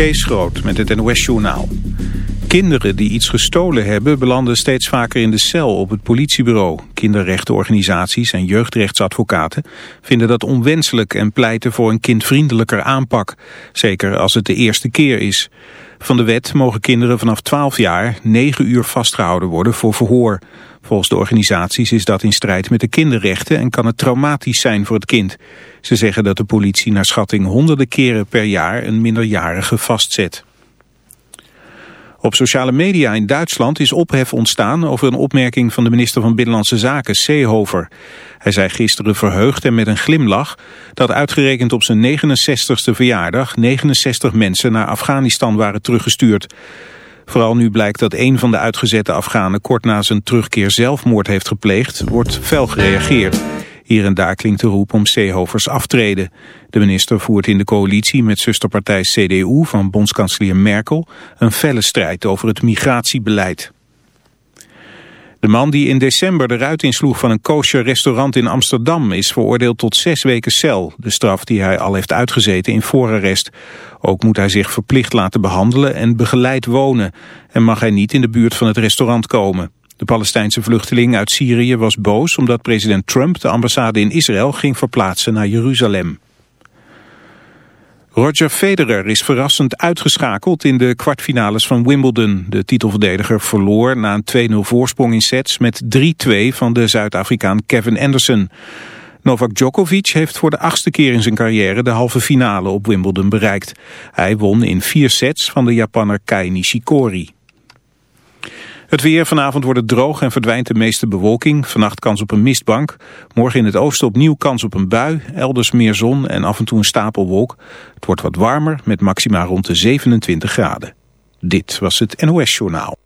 Kees Groot met het NOS-journaal. Kinderen die iets gestolen hebben belanden steeds vaker in de cel op het politiebureau. Kinderrechtenorganisaties en jeugdrechtsadvocaten vinden dat onwenselijk en pleiten voor een kindvriendelijker aanpak. Zeker als het de eerste keer is. Van de wet mogen kinderen vanaf 12 jaar 9 uur vastgehouden worden voor verhoor. Volgens de organisaties is dat in strijd met de kinderrechten en kan het traumatisch zijn voor het kind. Ze zeggen dat de politie naar schatting honderden keren per jaar een minderjarige vastzet. Op sociale media in Duitsland is ophef ontstaan over een opmerking van de minister van Binnenlandse Zaken, Seehofer. Hij zei gisteren verheugd en met een glimlach dat uitgerekend op zijn 69ste verjaardag 69 mensen naar Afghanistan waren teruggestuurd. Vooral nu blijkt dat een van de uitgezette Afghanen kort na zijn terugkeer zelfmoord heeft gepleegd, wordt fel gereageerd. Hier en daar klinkt de roep om Seehovers aftreden. De minister voert in de coalitie met zusterpartij CDU van bondskanselier Merkel een felle strijd over het migratiebeleid. De man die in december de ruit insloeg van een kosher restaurant in Amsterdam is veroordeeld tot zes weken cel. De straf die hij al heeft uitgezeten in voorarrest. Ook moet hij zich verplicht laten behandelen en begeleid wonen. En mag hij niet in de buurt van het restaurant komen. De Palestijnse vluchteling uit Syrië was boos omdat president Trump de ambassade in Israël ging verplaatsen naar Jeruzalem. Roger Federer is verrassend uitgeschakeld in de kwartfinales van Wimbledon. De titelverdediger verloor na een 2-0 voorsprong in sets met 3-2 van de Zuid-Afrikaan Kevin Anderson. Novak Djokovic heeft voor de achtste keer in zijn carrière de halve finale op Wimbledon bereikt. Hij won in vier sets van de Japanner Kai Nishikori. Het weer vanavond wordt het droog en verdwijnt de meeste bewolking. Vannacht kans op een mistbank. Morgen in het oosten opnieuw kans op een bui. Elders meer zon en af en toe een stapelwolk. Het wordt wat warmer met maxima rond de 27 graden. Dit was het NOS Journaal.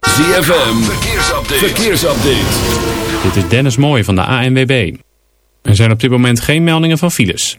ZFM, verkeersupdate. verkeersupdate. Dit is Dennis Mooij van de ANWB. Er zijn op dit moment geen meldingen van files.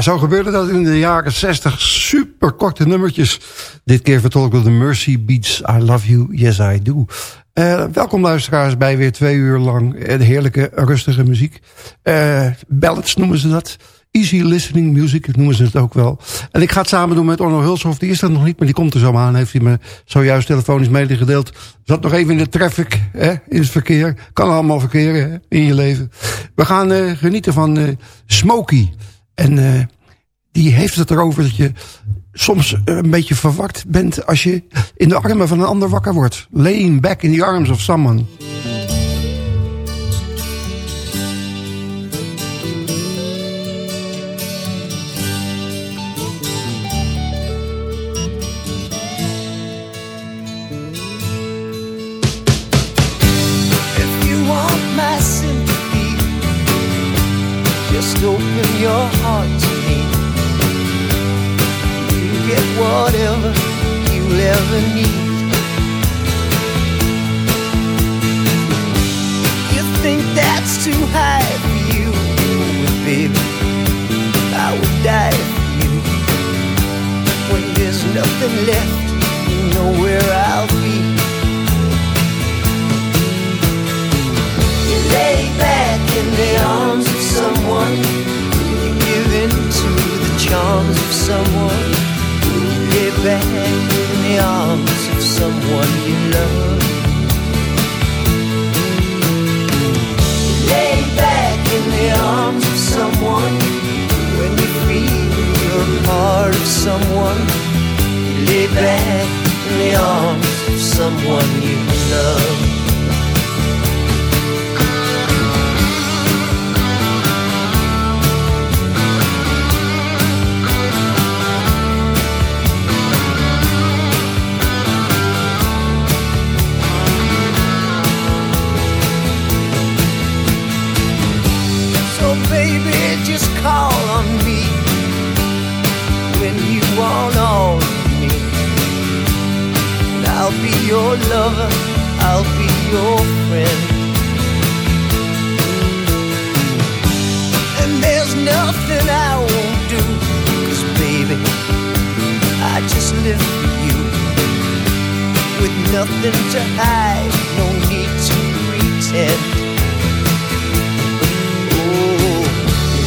Zo gebeurde dat in de jaren 60. Super korte nummertjes. Dit keer vertolkt door de Mercy Beats. I love you, yes I do. Uh, welkom luisteraars bij weer twee uur lang uh, heerlijke rustige muziek. Uh, ballads noemen ze dat. Easy listening music noemen ze het ook wel. En ik ga het samen doen met Orno Hulshoff. Die is er nog niet, maar die komt er zo aan. Heeft hij me zojuist telefonisch medegedeeld. Zat nog even in de traffic, hè, in het verkeer. Kan allemaal verkeren hè, in je leven. We gaan genieten van Smokey. En uh, die heeft het erover dat je soms een beetje verwakt bent... als je in de armen van een ander wakker wordt. Laying back in the arms of someone. never need For you. With nothing to hide, no need to pretend. Oh,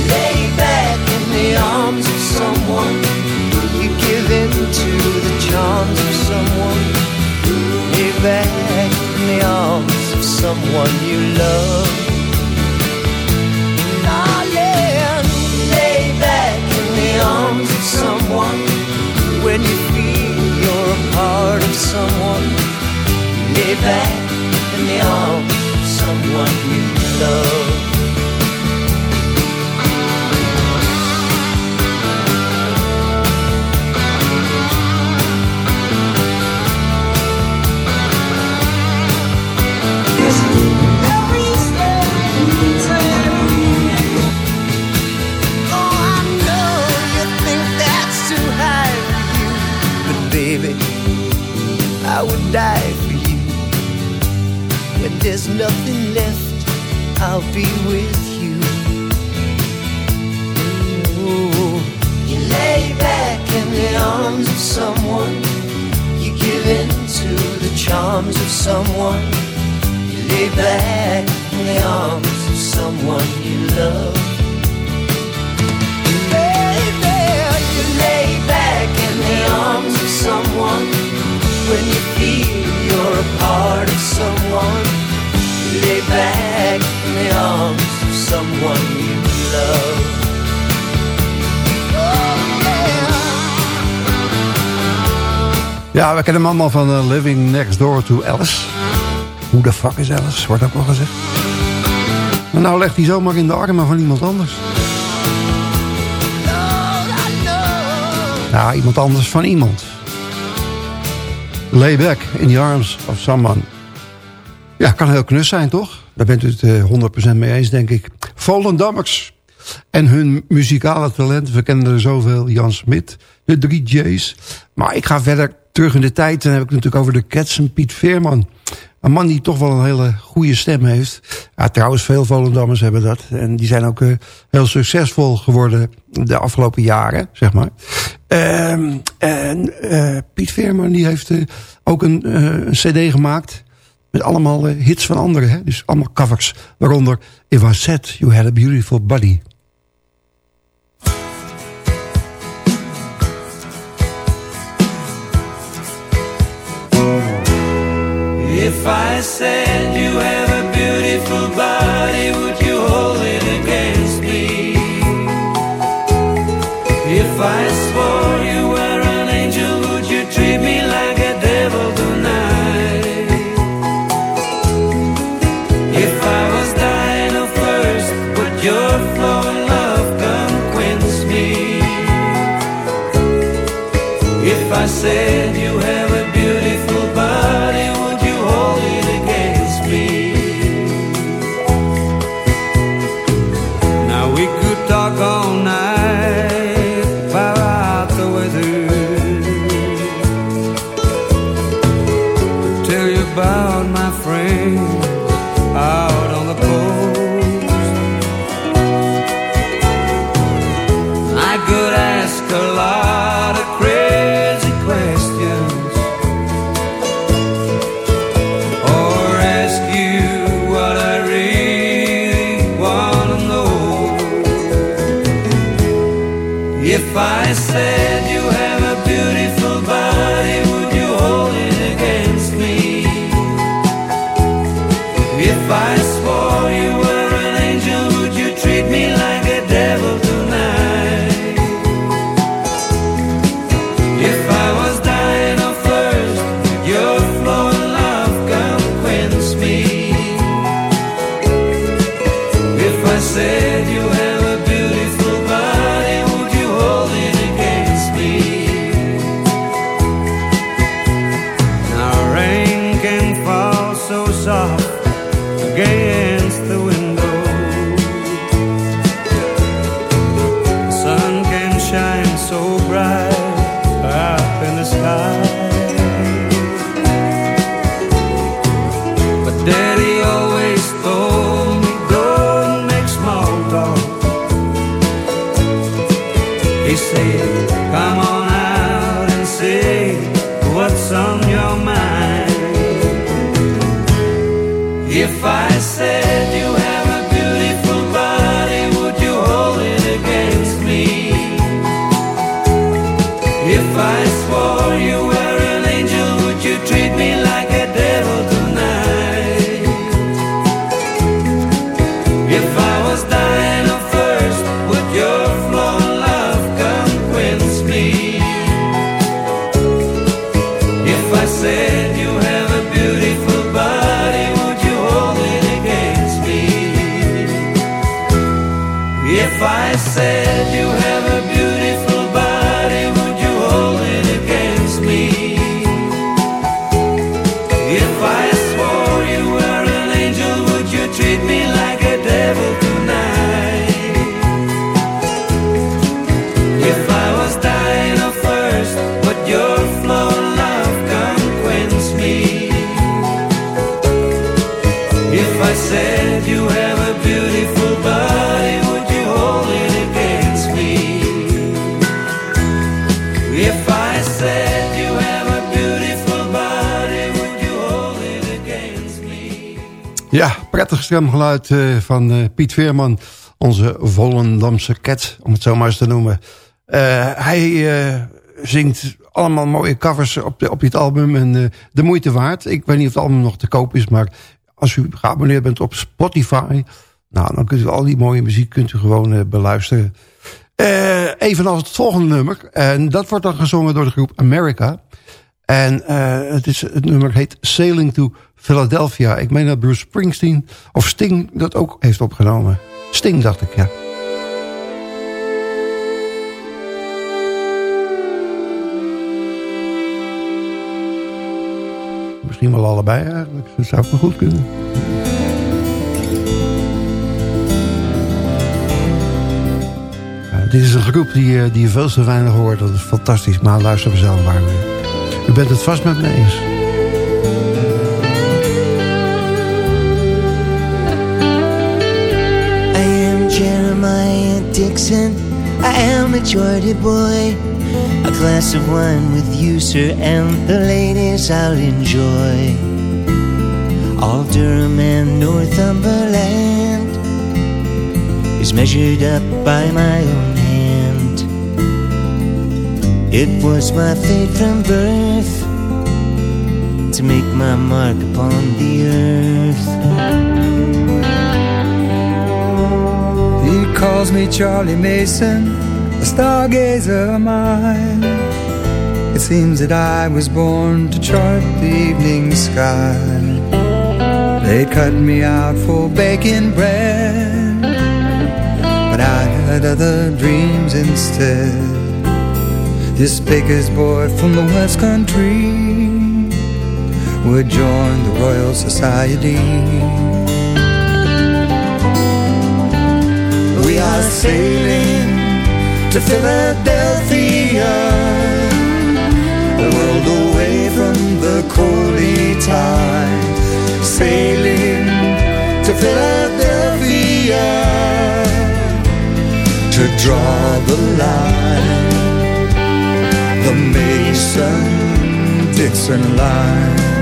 lay back in the arms of someone. You give in to the charms of someone. Lay back in the arms of someone you love. Of someone. Lay back in the arms of someone you love. There's nothing left, I'll be with you. Ooh, you lay back in the arms of someone. You give in to the charms of someone. You lay back in the arms of someone you love. Baby, you lay back in the arms of someone. When you feel you're a part of someone. Lay back in the arms of someone you love. Ja, we kennen hem allemaal van uh, Living Next Door to Alice. Hoe de fuck is Alice, wordt ook wel gezegd. Maar nou legt hij zomaar in de armen van iemand anders. Ja, iemand anders van iemand. Lay back in the arms of someone. Ja, kan heel knus zijn, toch? Daar bent u het uh, 100% mee eens, denk ik. Volendammers en hun muzikale talent. We kennen er zoveel. Jan Smit, de drie J's. Maar ik ga verder terug in de tijd. Dan heb ik het natuurlijk over de Cats en Piet Veerman. Een man die toch wel een hele goede stem heeft. Ja, trouwens, veel Volendammers hebben dat. En die zijn ook eh, heel succesvol geworden de afgelopen jaren, zeg maar. Ehm, en eh, Piet Veerman die heeft eh, ook een, eh, een cd gemaakt... met allemaal eh, hits van anderen. Hè? Dus allemaal covers. Waaronder If I Said You Had a Beautiful Body... If I said you have a beautiful body, would you hold it against me? If I If If I said you have Prettig stemgeluid eh, van eh, Piet Veerman. Onze Volendamse cat, om het zo maar eens te noemen. Eh, hij zingt allemaal mooie covers op, de, op dit album. En de moeite waard. Ik weet niet of het album nog te koop is. Maar als u geabonneerd bent op Spotify... Nou, dan kunt u al die mooie muziek kunt u gewoon beluisteren. Evenals het volgende nummer. En dat wordt dan gezongen door de groep America. En het, is, het nummer heet Sailing to Philadelphia. Ik meen dat Bruce Springsteen of Sting dat ook heeft opgenomen. Sting dacht ik, ja. Misschien wel allebei eigenlijk. Dat zou ook wel goed kunnen. Dit is een groep die, eh, die je veel te weinig hoort. Dat is fantastisch. Maar luister zelf maar. U bent het vast met me eens. Dixon. I am a Geordie boy. A glass of wine with you, sir, and the ladies I'll enjoy. All Durham and Northumberland is measured up by my own hand. It was my fate from birth to make my mark upon the earth. Calls me Charlie Mason, a stargazer of mine. It seems that I was born to chart the evening sky. They cut me out for baking bread, but I had other dreams instead. This baker's boy from the West Country would join the Royal Society. Sailing to Philadelphia, a world away from the coaly tide. Sailing to Philadelphia to draw the line, the Mason-Dixon line.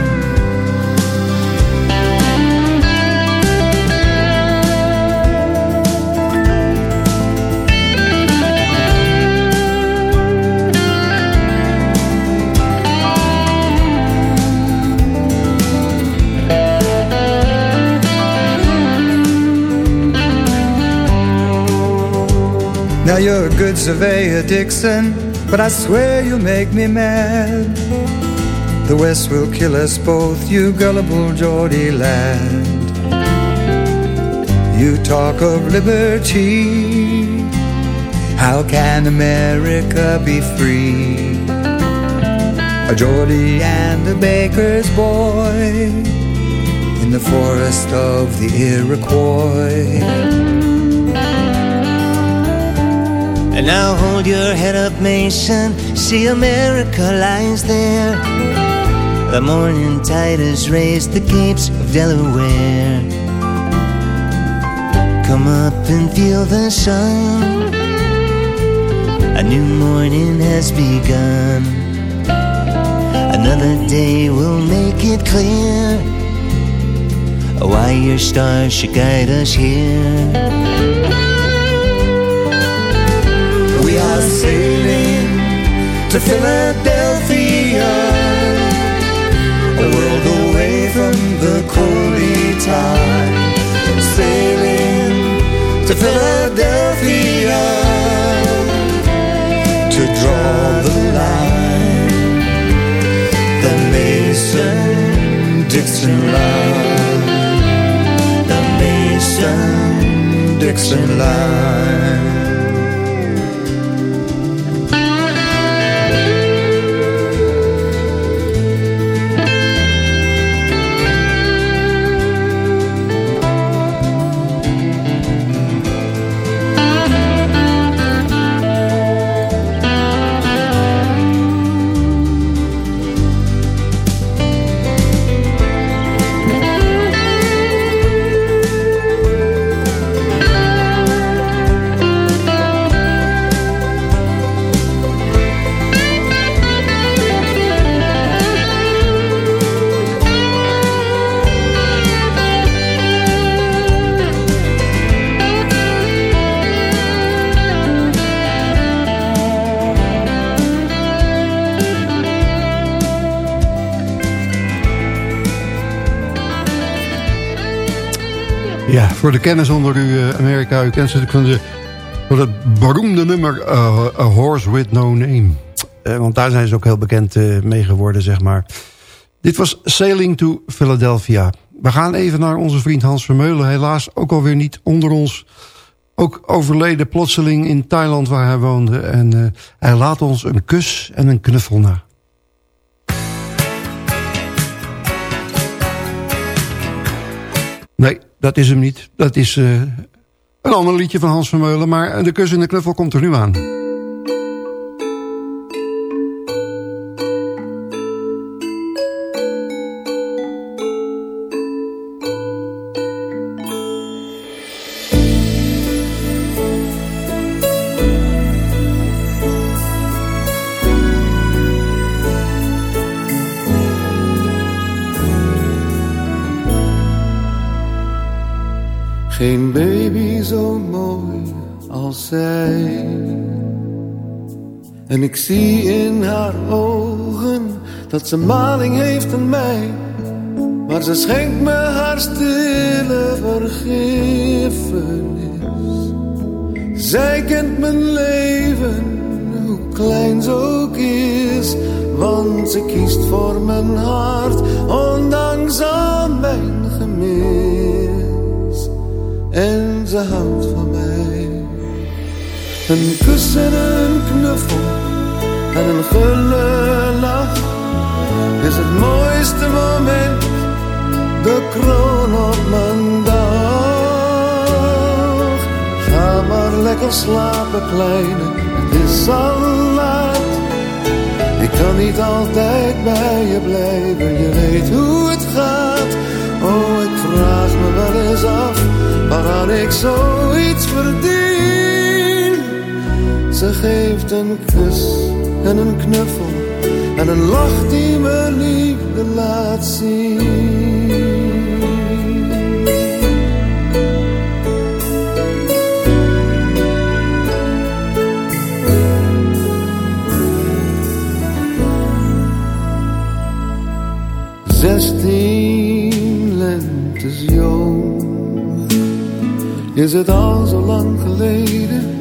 Now you're a good surveyor, Dixon, but I swear you'll make me mad. The West will kill us both, you gullible Geordie lad. You talk of liberty. How can America be free? A Geordie and a baker's boy in the forest of the Iroquois. And now hold your head up, Mason. See, America lies there. The morning tide has raised the capes of Delaware. Come up and feel the sun. A new morning has begun. Another day will make it clear why your stars should guide us here. Sailing to Philadelphia, a world away from the coaly tide. Sailing to Philadelphia to draw the line, the Mason-Dixon line, the Mason-Dixon line. Voor de kennis onder u, eh, Amerika. U kent ze natuurlijk van, de, het beroemde nummer eh, A Horse With No Name. Eh, want daar zijn ze ook heel bekend mee geworden, zeg maar. Dit was Sailing to Philadelphia. We gaan even naar onze vriend Hans Vermeulen. Helaas ook alweer niet onder ons. Ook overleden plotseling in Thailand waar hij woonde. En hij laat ons een kus en een knuffel na. Nee, dat is hem niet. Dat is eh, een ander liedje van Hans Vermeulen. Maar de kus en de knuffel komt er nu aan. Ik zie in haar ogen dat ze maling heeft aan mij. Maar ze schenkt me haar stille vergiffenis. Zij kent mijn leven, hoe klein ze ook is. Want ze kiest voor mijn hart, ondanks al mijn gemis. En ze houdt van mij. Een kus en een knuffel en een gulle lach is het mooiste moment, de kroon op mijn dag. Ga maar lekker slapen, kleine, het is al laat. Ik kan niet altijd bij je blijven, je weet hoe het gaat. Oh, ik vraag me wel eens af, waaraan ik zoiets verdien. Ze geeft een kus en een knuffel en een lach die me liefde laat zien. Zestien lentes jong is het al zo lang geleden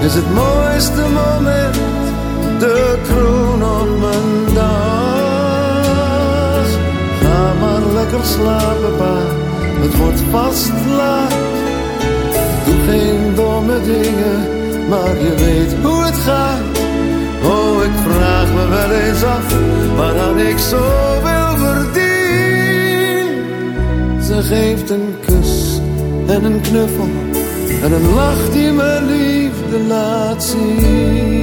is het mooiste moment, de kroon op mijn dag. Ga maar lekker slapen, pa, het wordt vast laat. Doe geen domme dingen, maar je weet hoe het gaat. Oh, ik vraag me wel eens af, waaraan ik zoveel verdien. Ze geeft een kus en een knuffel en een lach die me liefde laat zien. Veel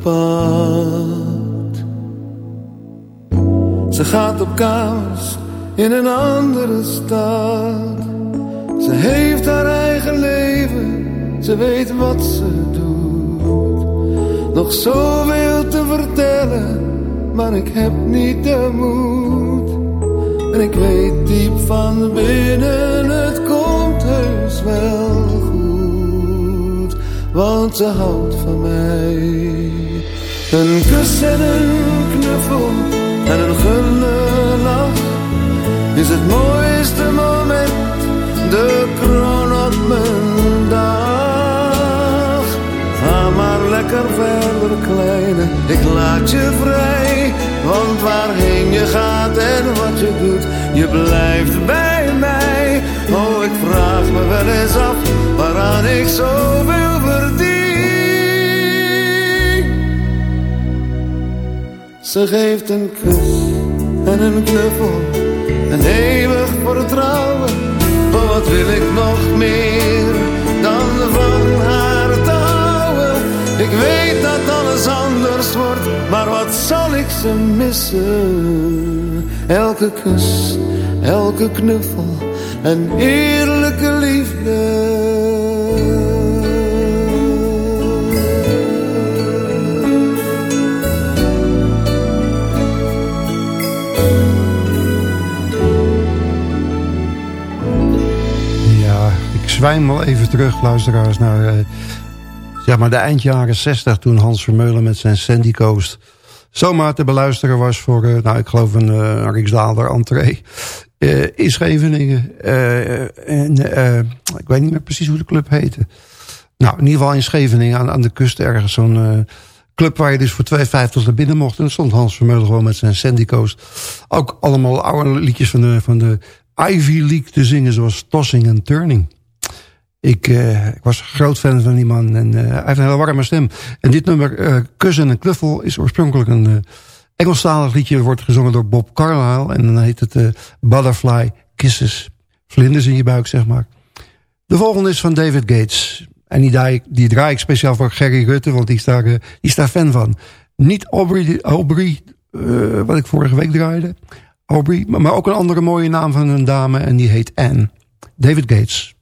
ingepakt. Ze gaat op kamers in een andere stad. Ze heeft haar eigen leven, ze weet wat ze doet. Nog zoveel te vertellen, maar ik heb niet de moed. En ik weet diep van binnen, het komt heus wel goed. Want ze houdt van mij. Een kus en een knuffel en een gulle lach is het mooiste moment, de kroon op mijn dag. Ga maar lekker verder, kleine, ik laat je vrij. Want waarheen je gaat en wat je doet, je blijft bij mij. Oh, ik vraag me wel eens af, waaraan ik zoveel verdien. Ze geeft een kus en een knuffel en eeuwig vertrouwen. Oh, wat wil ik nog meer dan van haar te houden? Ik weet dat alles anders wordt, maar wat zal ik ze missen? Elke kus, elke knuffel en eerlijke ik zwijmel even terug, luisteraars, naar eh, zeg maar de eind jaren 60... toen Hans Vermeulen met zijn Sandy Coast zomaar te beluisteren was... voor, eh, nou, ik geloof een uh, Rijksdaalder entree in Scheveningen. En, ik weet niet meer precies hoe de club heette. Nou, in ieder geval in Scheveningen aan, aan de kust ergens zo'n club waar je dus voor 2,50 naar binnen mocht. En dan stond Hans Vermeulen gewoon met zijn Sandy Coast. Ook allemaal oude liedjes van de, van de Ivy League te zingen, zoals Tossing en Turning. Ik, eh, ik was groot fan van die man en eh, hij heeft een hele warme stem. En dit nummer, eh Kussen en Knuffel, is oorspronkelijk een Engelstalig liedje. Wordt gezongen door Bob Carlyle en dan heet het Butterfly Kisses. Vlinders in je buik, zeg maar. De volgende is van David Gates. En die, draai ik- die draai ik speciaal voor Gerry Rutte, want die is daar, die is daar fan van. Niet Aubrey, Aubrey wat ik vorige week draaide. Aubrey, maar ook een andere mooie naam van een dame en die heet Anne. David Gates.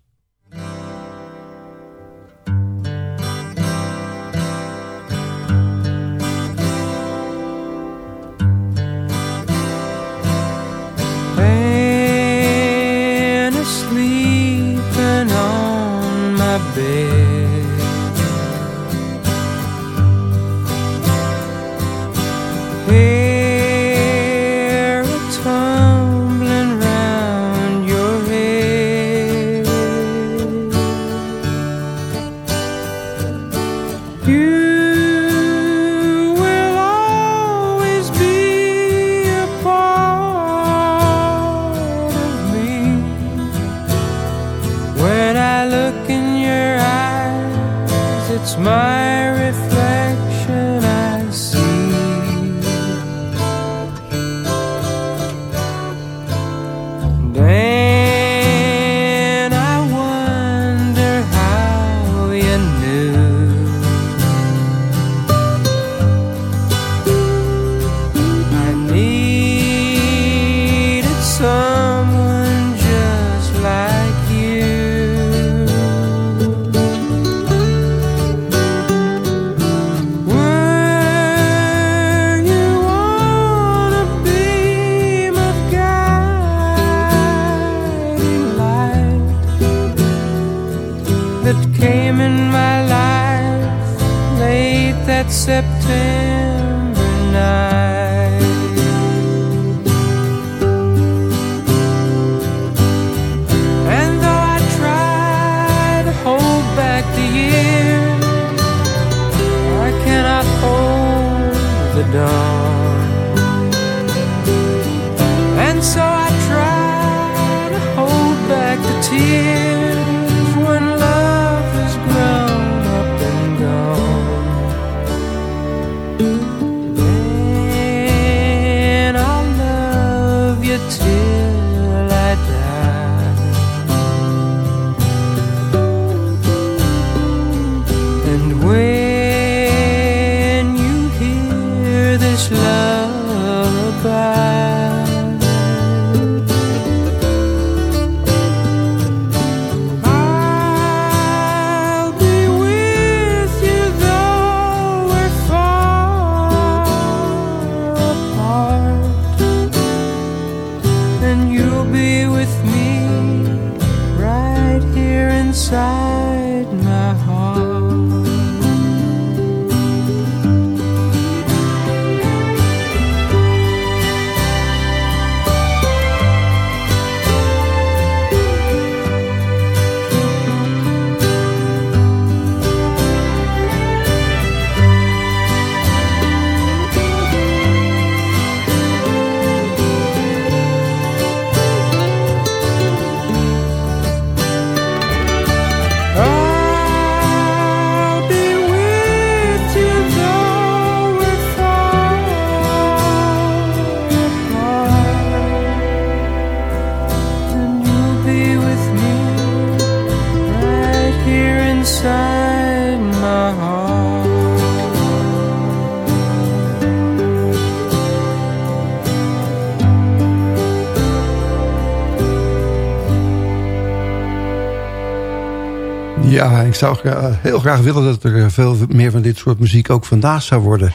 Zou gra- heel graag willen dat er eh, veel meer van dit soort muziek ook vandaag zou worden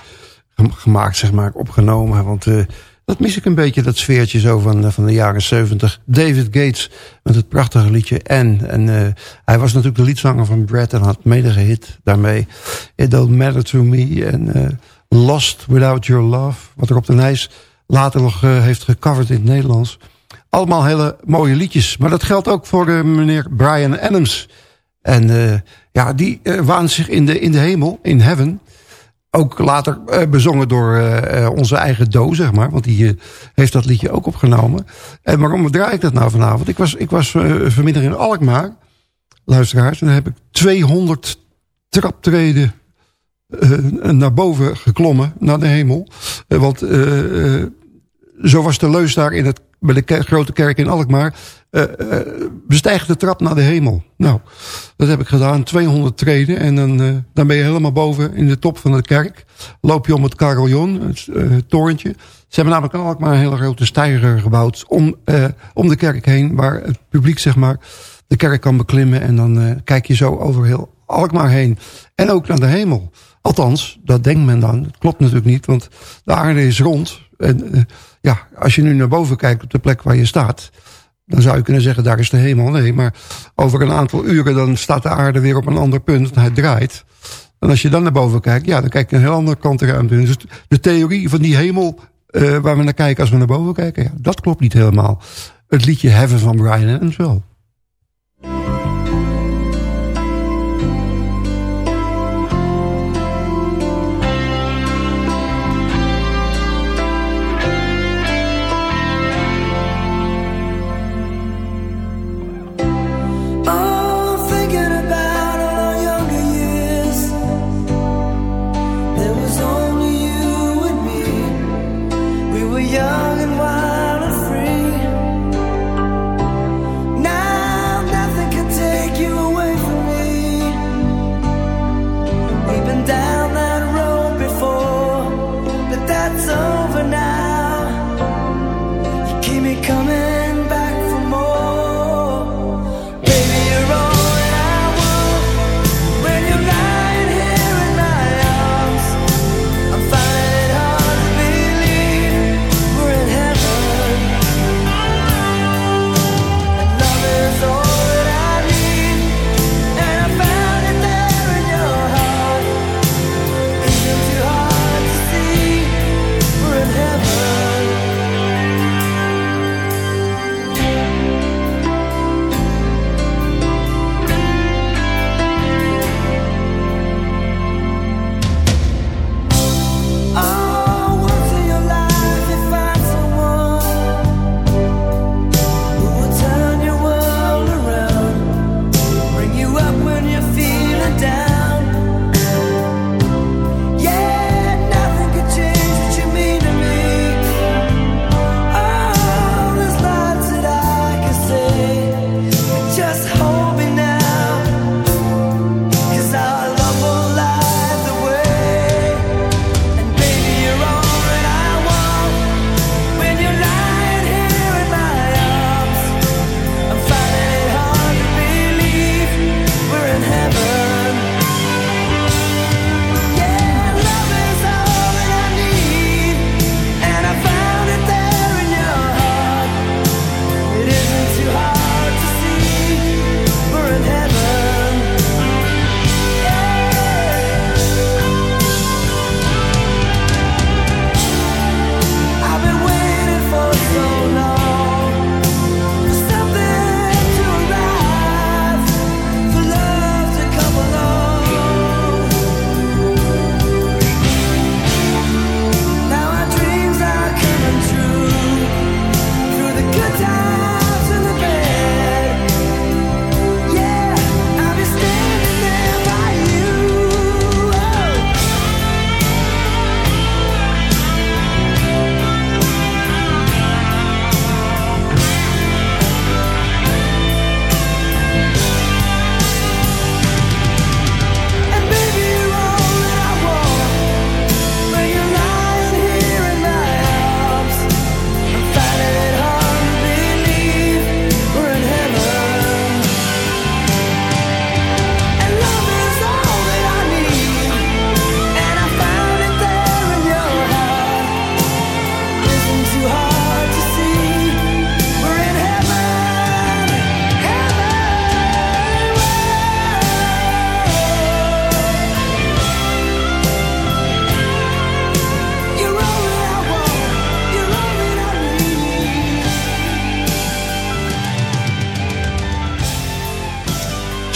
gem- gemaakt, zeg maar, opgenomen. Want eh, dat mis ik een beetje, dat sfeertje zo van, eh, van de jaren 70. David Gates met het prachtige liedje. En eh, hij was natuurlijk de liedzanger van Brad en had mede gehit daarmee. It Don't Matter To Me en eh, Lost Without Your Love. Wat Rob de Nijs later nog eh, heeft gecoverd in het Nederlands. Allemaal hele mooie liedjes. Maar dat geldt ook voor eh, meneer Brian Adams. En eh, ja, die uh, waant zich in de, in de hemel, in heaven. Ook later uh, bezongen door onze eigen Do, zeg maar. Want die heeft dat liedje ook opgenomen. En waarom draai ik dat nou vanavond? Ik was, ik was vanmiddag in Alkmaar, luisteraars. En dan heb ik 200 traptreden naar boven geklommen, naar de hemel. want zo was de leus daar in het, bij de grote kerk in Alkmaar. Uh, uh, de trap naar de hemel. Nou, dat heb ik gedaan. 200 treden. En dan, uh, dan ben je helemaal boven in de top van de kerk. Loop je om het carillon, het torentje. Ze hebben namelijk in Alkmaar een hele grote steiger gebouwd. Om, om de kerk heen. Waar het publiek zeg maar de kerk kan beklimmen. En dan kijk je zo over heel Alkmaar heen. En ook naar de hemel. Althans, dat denkt men dan. Dat klopt natuurlijk niet. Want de aarde is rond. En ja, als je nu naar boven kijkt op de plek waar je staat... dan zou je kunnen zeggen, daar is de hemel. Nee, maar over een aantal uren dan staat de aarde weer op een ander punt. En hij draait. En als je dan naar boven kijkt, ja, dan kijk je een heel andere kant de ruimte in. Dus de theorie van die hemel uh, waar we naar kijken als we naar boven kijken... Ja, dat klopt niet helemaal. Het liedje Heaven van Brian Adams wel.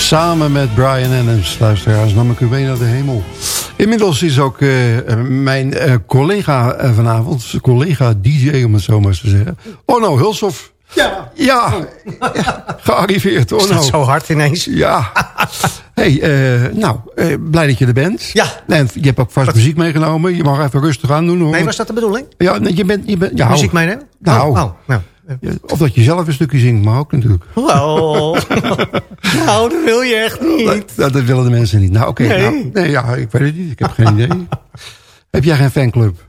Samen met Brian Adams, luisteraars, nam ik u mee naar de hemel. Inmiddels is ook uh, mijn uh, collega uh, vanavond, collega DJ om het zo maar eens te zeggen, Onno Hulshoff. Ja. Ja, ja gearriveerd. Is Onno. dat zo hard ineens? Ja. hey, eh, nou, eh, blij dat je er bent. Ja. En je hebt ook vast muziek meegenomen. Je mag even rustig aan doen. Hoor. Nee, was dat de bedoeling? Ja, je bent... Je bent ja, Muziek meenemen? Nou, Oh, oh, nou. Of dat je zelf een stukje zingt, maar ook natuurlijk. Oh. nou, dat wil je echt niet. Dat, dat willen de mensen niet. Nou, oké. Nee. nou, nee, ja, ik weet het niet. Ik heb geen idee. Heb jij geen fanclub?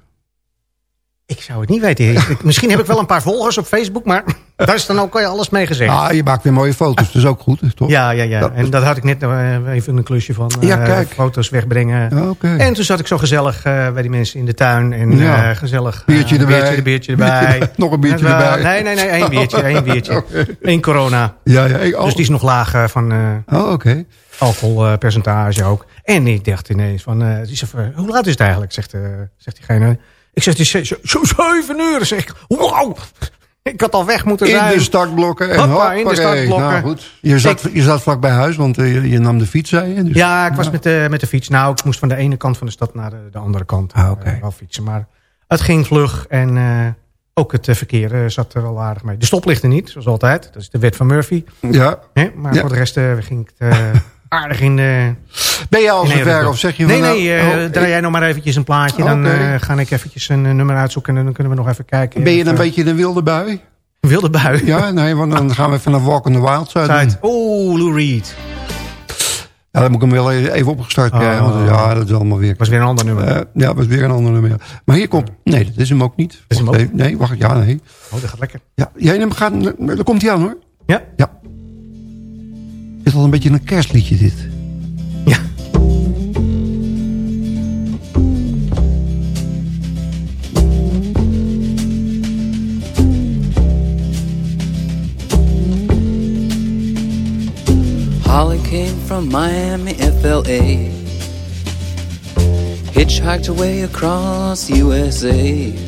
Ik zou het niet weten. Misschien heb ik wel een paar volgers op Facebook, maar daar is dan ook al alles mee gezegd. Ah, je maakt weer mooie foto's, dat is ook goed, toch? Ja, ja, ja. Dat- en dat had ik net eh, even een klusje van. Ja, eh, kijk. Foto's wegbrengen. En toen zat ik zo gezellig eh, bij die mensen in de tuin. En Ja. gezellig. Biertje erbij. Biertje, biertje Biertje erbij. Nog een biertje En, erbij. Nee, nee, nee. één biertje. één biertje. Oké. Eén corona. Ja, ja. ik- oh. Dus die is nog laag eh, van Oh, oké. alcoholpercentage ook. En ik dacht ineens van... die zegt, van, hoe laat is het eigenlijk? Zegt, zegt diegene. Ik zeg, het is zo, zo zeven uur. Zeg ik, wauw. Ik had al weg moeten In zijn. de startblokken. En Hoppa, in de hoppakee. startblokken. Nou, goed. Je zat, je zat vlak bij huis, want eh, je, je nam de fiets, zei je. Dus, Ja, ik was met de, met de fiets. Nou, ik moest van de ene kant van de stad naar de, de andere kant Ah, oké. eh, wel fietsen. Maar het ging vlug en eh, ook het eh, verkeer eh, zat er wel aardig mee. De stoplichten niet, zoals altijd. Dat is de wet van Murphy. ja. Maar Ja. voor de rest eh, ging het eh, aardig in de... Ben je al zover of zeg je Nee, nee, nou, oh, draai jij nog maar eventjes een plaatje. Dan eh, ga ik eventjes een eh, nummer uitzoeken en dan kunnen we nog even kijken. Ben je een beetje een wilde bui? Wilde bui. Ja, nee, want dan gaan we even naar Walk in the Wild. Zuid. Oeh, Lou Reed. Ja, dan moet ik hem wel even opgestart Oh. krijgen. Want ja, dat is allemaal weer... was weer een ander nummer. Eh, ja, dat was weer een ander nummer. ja. Maar hier komt... Nee, dat is hem ook niet. Is hem ook? Nee, wacht. Ja, nee. Oh, dat gaat lekker. Ja, jij neemt gaat... Daar komt hij aan, hoor. Ja? Ja. Het is al een beetje een kerstliedje, dit. Ja. Holly came from Miami, FLA. Hitchhiked away across USA.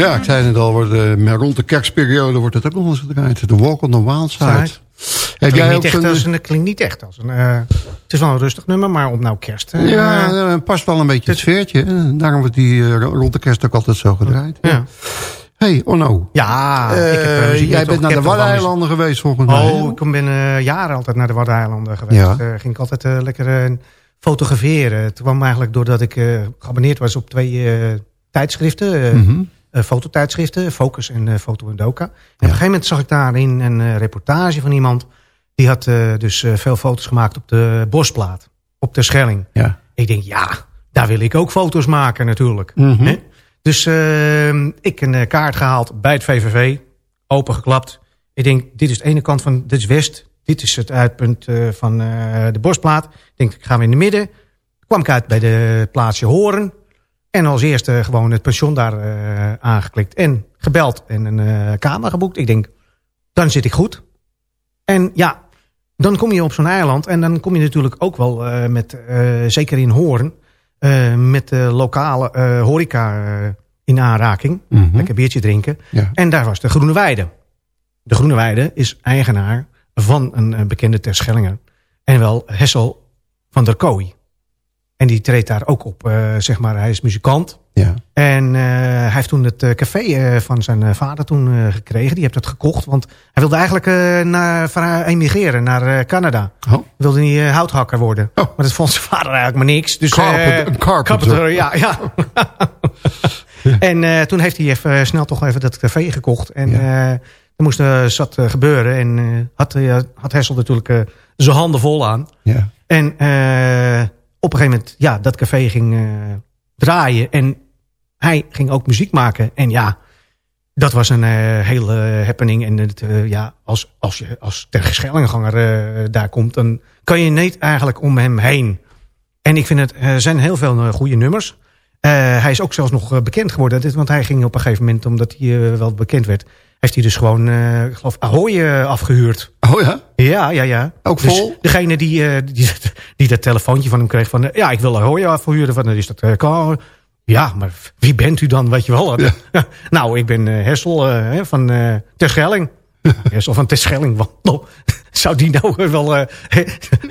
Ja, ik zei het al, wordt, eh, rond de kerstperiode wordt het ook nog eens gedraaid. De Walk on the Wild Side. Heb Klinkt jij niet ook echt een, als een, het klinkt niet echt als een... eh, het is wel een rustig nummer, maar op nou kerst... eh, Ja, eh, past wel een beetje het sfeertje. hè. Daarom wordt die eh, rond de kerst ook altijd zo gedraaid. Ja. hey, Onno. Ja, Eh, ik heb, eh, jij bent naar de Waddeneilanden geweest volgens mij. Oh, ik ben eh, jaren altijd naar de Waddeneilanden geweest. Ja. Eh, ging ik altijd eh, lekker eh, fotograferen. Het kwam eigenlijk doordat ik eh, geabonneerd was op twee eh, tijdschriften. eh, Mhm. Eh, fototijdschriften, Focus en eh, Foto en Doka. En op een gegeven moment zag ik daarin een eh, reportage van iemand... die had dus veel foto's gemaakt op de Bosplaat. Op de Schelling. Ja. Ik denk, ja, daar wil ik ook foto's maken natuurlijk. Mhm. Dus eh, ik een kaart gehaald bij het VVV. Opengeklapt. Ik denk, dit is de ene kant van, dit is West. Dit is het uitpunt van de Bosplaat. Ik denk, ik ga weer in de midden. Kwam ik uit bij de plaatsje Horen. En als eerste gewoon het pension daar eh, aangeklikt. En gebeld en een eh, kamer geboekt. Ik denk, dan zit ik goed. En ja, dan kom je op zo'n eiland. En dan kom je natuurlijk ook wel eh, met, zeker in Hoorn... met de lokale horeca in aanraking. Mhm. Lekker biertje drinken. Ja. En daar was de Groene Weide. De Groene Weide is eigenaar van een, bekende Terschellinger. En wel Hessel van der Kooi. En die treedt daar ook op, eh, zeg maar. Hij is muzikant. Ja. En eh, hij heeft toen het eh, café van zijn vader toen gekregen. Die heeft het gekocht, want hij wilde eigenlijk naar, emigreren naar Canada. Oh. Wilde niet houthakker worden. Oh. Maar dat vond zijn vader eigenlijk maar niks. Dus, Carpenter- een carpenter. ja. ja. en toen heeft hij even, snel toch even dat café gekocht. En eh, er moest zat gebeuren. En had, had Hessel natuurlijk zijn handen vol aan. Ja. En op een gegeven moment, ja, dat café ging eh, draaien. En hij ging ook muziek maken. En ja, dat was een eh, hele happening. En het, eh, ja, als, als je als Terschellinganger daar komt... dan kan je niet eigenlijk om hem heen. En ik vind het, er zijn heel veel goede nummers. Hij is ook zelfs nog bekend geworden. Want hij ging op een gegeven moment, omdat hij wel bekend werd... heeft hij dus gewoon, eh, ik geloof, Ahoy eh, afgehuurd. Oh ja? Ja, ja, ja. Ook Dus vol? degene die, eh, die, die dat telefoontje van hem kreeg van... ja, ik wil Ahoy afhuren. Van, is dat, kan- ja, maar wie bent u dan, weet je wel? nou, ik ben Hessel van Terschelling. Hessel van Terschelling. Wat, nou, zou die nou wel een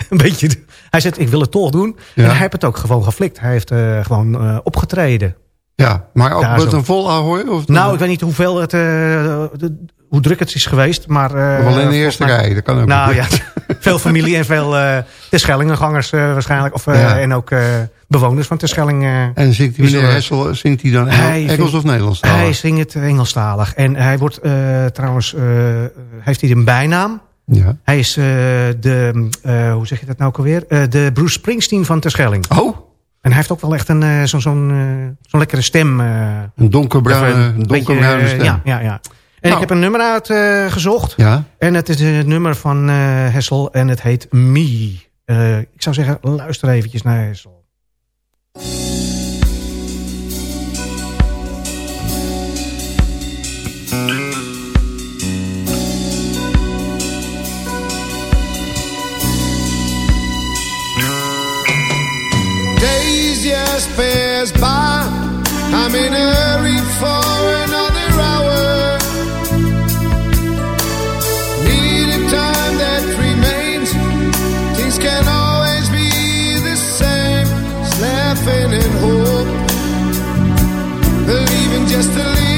beetje... Hij zegt, ik wil het toch doen. Ja. En hij heeft het ook gewoon geflikt. Hij heeft gewoon opgetreden. Ja, maar ook met een vol Ahoy? Of Nou, ik weet niet hoeveel het, eh, hoe druk het is geweest, maar... eh, Wel in de eerste mij- rij, dat kan ook. Nou ja, veel familie en veel uh, Terschellingengangers uh, waarschijnlijk. Of, uh, Ja. En ook uh, bewoners van Terschelling. uh, En zingt die meneer Hessel, zingt hij dan Hij Engels vindt- of Nederlands? Hij zingt het Engelstalig. En hij wordt uh, trouwens, uh, heeft hij een bijnaam. Ja. Hij is uh, de, uh, hoe zeg je dat nou ook alweer? Uh, de Bruce Springsteen van Terschelling. Oh, hij heeft ook wel echt een uh, zo'n zo'n uh, zo'n lekkere stem. Uh, een donkerbruine, een donkerbruine eh, stem. Ja, ja, ja. En Nou. ik heb een nummer uitgezocht. Ja? En het is het nummer van eh, Hessel en het heet Me. Eh, ik zou zeggen, luister eventjes naar Hessel. Just pass by. I'm in a hurry for another hour. Need a time that remains. Things can always be the same. Just laughing and hope. Believing just a little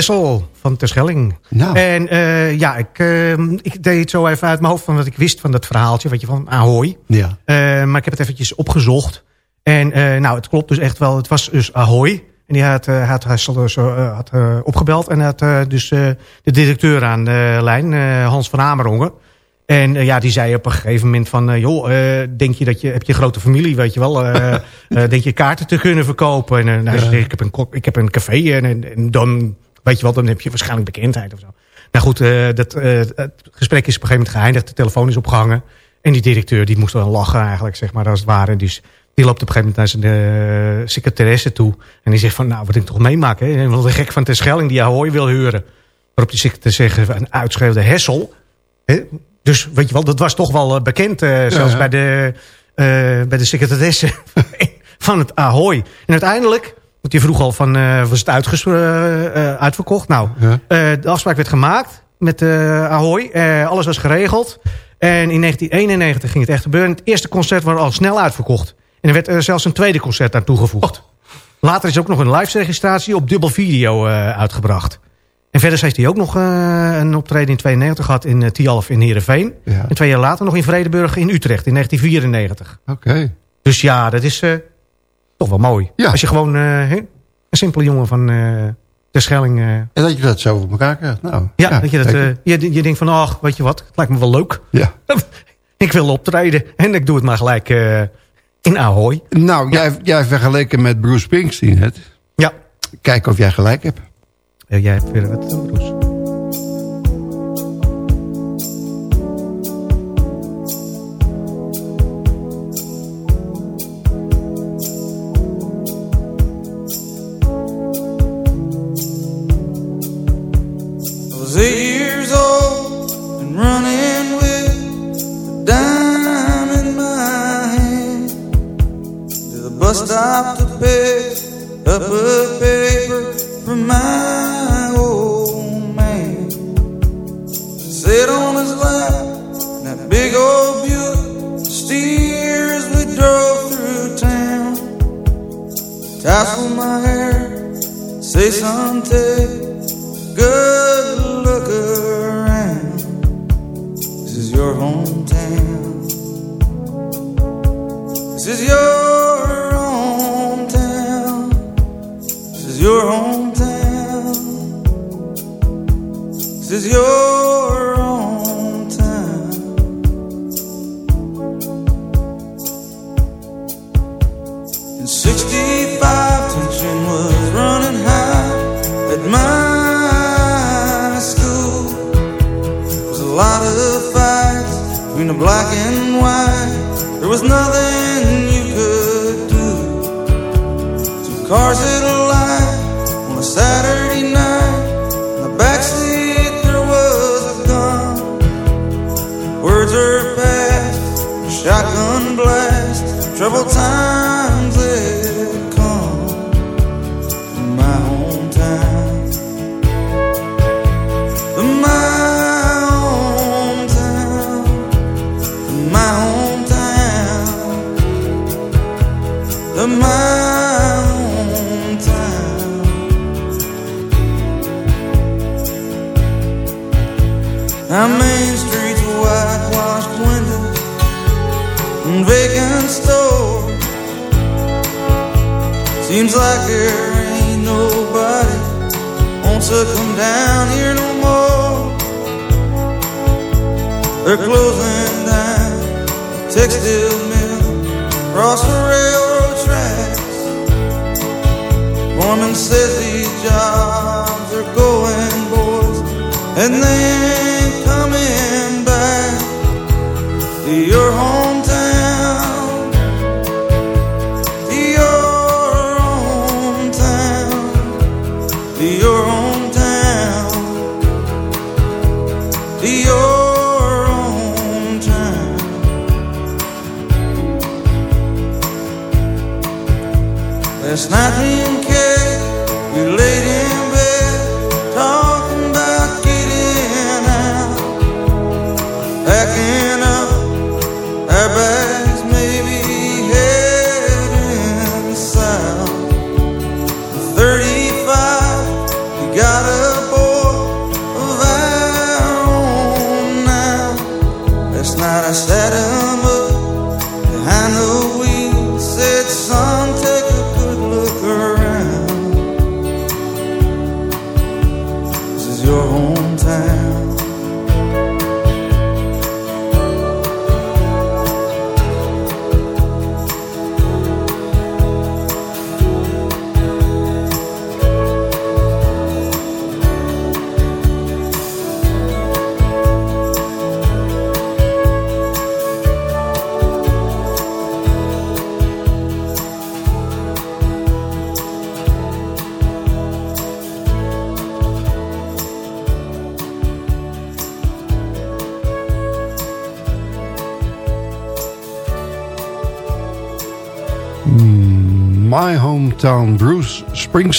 Hessel. Van Terschelling. Nou. En eh, ja, ik, eh, ik deed het zo even uit mijn hoofd van wat ik wist van dat verhaaltje, weet je, van Ahoy. Ja. Eh, maar ik heb het eventjes opgezocht. En eh, nou, het klopt dus echt wel. Het was dus Ahoy. En die had, had Hessel dus, had, opgebeld. En had dus de directeur aan de lijn, Hans van Amerongen. En ja, die zei op een gegeven moment van... joh, denk je dat je... Heb je een grote familie, weet je wel? denk je kaarten te kunnen verkopen? En nou, zei, ik, heb een, ik heb een café en, en, en dan... Weet je wel, dan heb je waarschijnlijk bekendheid of zo. Nou goed, eh, dat, eh, het gesprek is op een gegeven moment geëindigd. De telefoon is opgehangen. En die directeur die moest wel lachen eigenlijk, zeg maar, als het ware. Dus die loopt op een gegeven moment naar zijn eh, secretaresse toe. En die zegt van, nou, wat ik toch meemaken. Hè? Wel de gek van Terschelling die Ahoy wil huren. Waarop die secretaresse zegt, een uitschreeuwde Hessel. Hè? Dus weet je wel, dat was toch wel bekend. zelfs ja. bij de, bij de secretaresse van het Ahoy. En uiteindelijk, want je vroeg al van, eh, was het uitges- eh, eh, uitverkocht? Nou, Ja. de afspraak werd gemaakt met Ahoy. Alles was geregeld. En in 1991 ging het echt gebeuren. Het eerste concert was al snel uitverkocht. En er werd zelfs een tweede concert aan toegevoegd. Later is ook nog een live registratie op dubbel video uitgebracht. En verder heeft hij ook nog een optreden in 92 gehad in uh, Tialf in Heerenveen. Ja. En twee jaar later nog in Vredeburg in Utrecht in 1994. Oké. Dus ja, dat is toch wel mooi. Ja. Als je gewoon eh, een simpele jongen van eh de Schelling... eh, En dat je dat zo voor elkaar krijgt. Nou, ja, dat je, dat, je, je denkt van, ach, weet je wat, het lijkt me wel leuk. ja. ik wil optreden en ik doe het maar gelijk in Ahoy. Nou, jij, jij vergeleken met Bruce Springsteen het. Ja. Kijk of jij gelijk hebt. Jij hebt weer wat te In 65, tension was running high at my school. There was a lot of fights between the black and white. There was nothing you could do. Two cars at a light on a Saturday night. In the backseat there was a gun. Words are past, shotgun blast, trouble times Seems like there ain't nobody wants to come down here no more. They're closing down the textile mill across the railroad tracks. Foreman says these jobs are going, boys, and they ain't coming back to your hometown.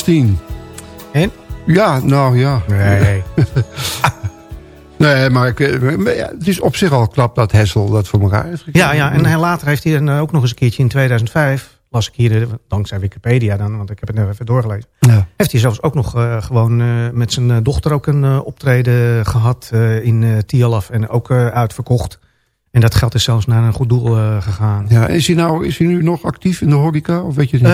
16. En? Ja, nou ja. Nee. nee, maar, ik, eh, maar het is op zich al knap dat Hessel dat voor elkaar heeft gekregen. Ja, ja, en later heeft hij dan ook nog eens een keertje in 2005... las ik hier, eh, dankzij Wikipedia dan, want ik heb het net even doorgelezen... Ja. heeft hij zelfs ook nog eh, gewoon met zijn dochter ook een optreden gehad in Tialaf... en ook uitverkocht. En dat geld is zelfs naar een goed doel gegaan. Ja, is hij, nou, is hij nu nog actief in de horeca? Of weet je niet?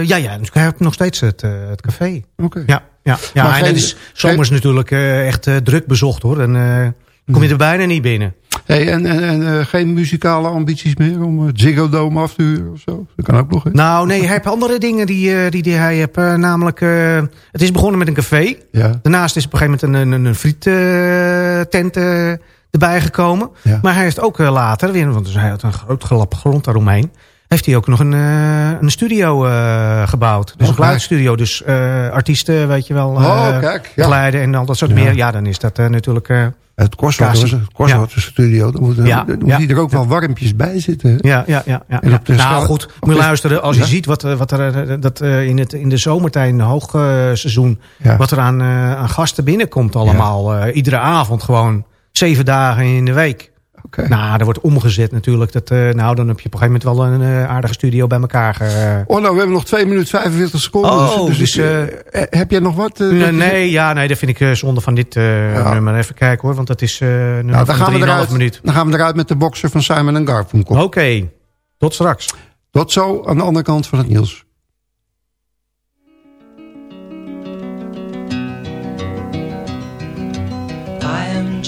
Eh, ja, ja, dus hij heeft nog steeds het, eh, het café. Oké. Ja, ja, ja Maar en dat is zomers natuurlijk eh, echt druk bezocht hoor. Dan eh, kom Hmm. je er bijna niet binnen. Hey, en en, en geen muzikale ambities meer om het Ziggo Dome af te huren of zo? Dat kan ook nog, hè? Nou nee, hij heeft andere dingen die, die, die hij heeft. namelijk, het is begonnen met een café. Ja. Daarnaast is op een gegeven moment een, een, een friettent erbij gekomen. Ja. Maar hij heeft ook later, weer, want hij had een groot gelap grond daaromheen... heeft hij ook nog een, eh, een studio eh, gebouwd. Dus Oh, een geluidsstudio. Dus eh, artiesten, weet je wel, Oh, kijk, ja. begeleiden en al dat soort Ja. meer. Ja, dan is dat natuurlijk... Het de studio. Dan moet, Ja, dan ja, moet er ook wel warmpjes bij zitten. Ja, ja, ja. ja, En op de Nou goed, moet je luisteren. Als je ziet wat, wat er dat, in, het, in de zomertijd, in het hoogseizoen... Wat er aan, aan gasten binnenkomt allemaal. iedere avond gewoon. Zeven dagen in de week. Nou, er wordt omgezet natuurlijk. Dat, eh, nou, dan heb je op een gegeven moment wel een eh, aardige studio bij elkaar. ge- Oh, nou, we hebben nog 2 minuten 45 seconden. Oh, dus, dus, ik, eh, heb jij nog wat? Nee, nee, ja, nee, dat vind ik zonde van dit Ja. nummer. Even kijken hoor, want dat is nummer Nou, dan gaan, we 3,5 eruit, minuut. dan gaan we eruit met de boxer van Simon Garfunkel. Oké, tot straks. Tot zo aan de andere kant van het nieuws.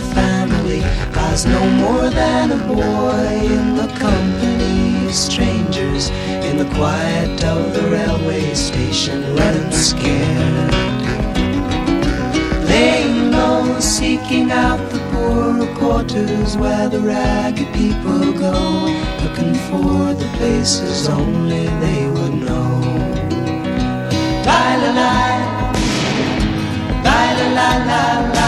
Family, I no more than a boy in the company of strangers in the quiet of the railway station, running scared. Laying low, seeking out the poorer quarters where the ragged people go, looking for the places only they would know. La. La la la la la la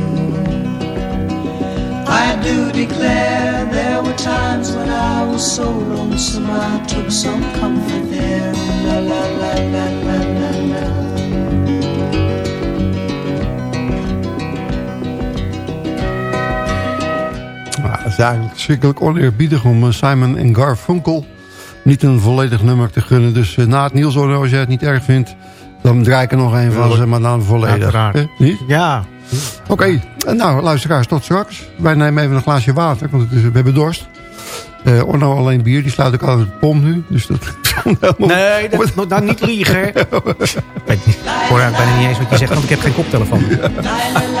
do declare there were times when I was so lonesome I took some comfort there. La la la la la la la. Nou, het is eigenlijk schrikkelijk oneerbiedig om eh, Simon en Garfunkel niet een volledig nummer te gunnen. Dus eh, na het Niels Orno, als jij het niet erg vindt, dan draai ik er nog een van ze, maar dan volledig. Uiteraard. Niet? Ja. Oké, nou luisteraars, tot straks. Wij nemen even een glaasje water, want het is, we hebben dorst. Eh Orno alleen bier, die sluit ik altijd de pom nu. Dus dat. Nee, dat moet dan niet liegen. Ik weet niet, ik bijna niet eens wat je zegt, want ik heb geen koptelefoon.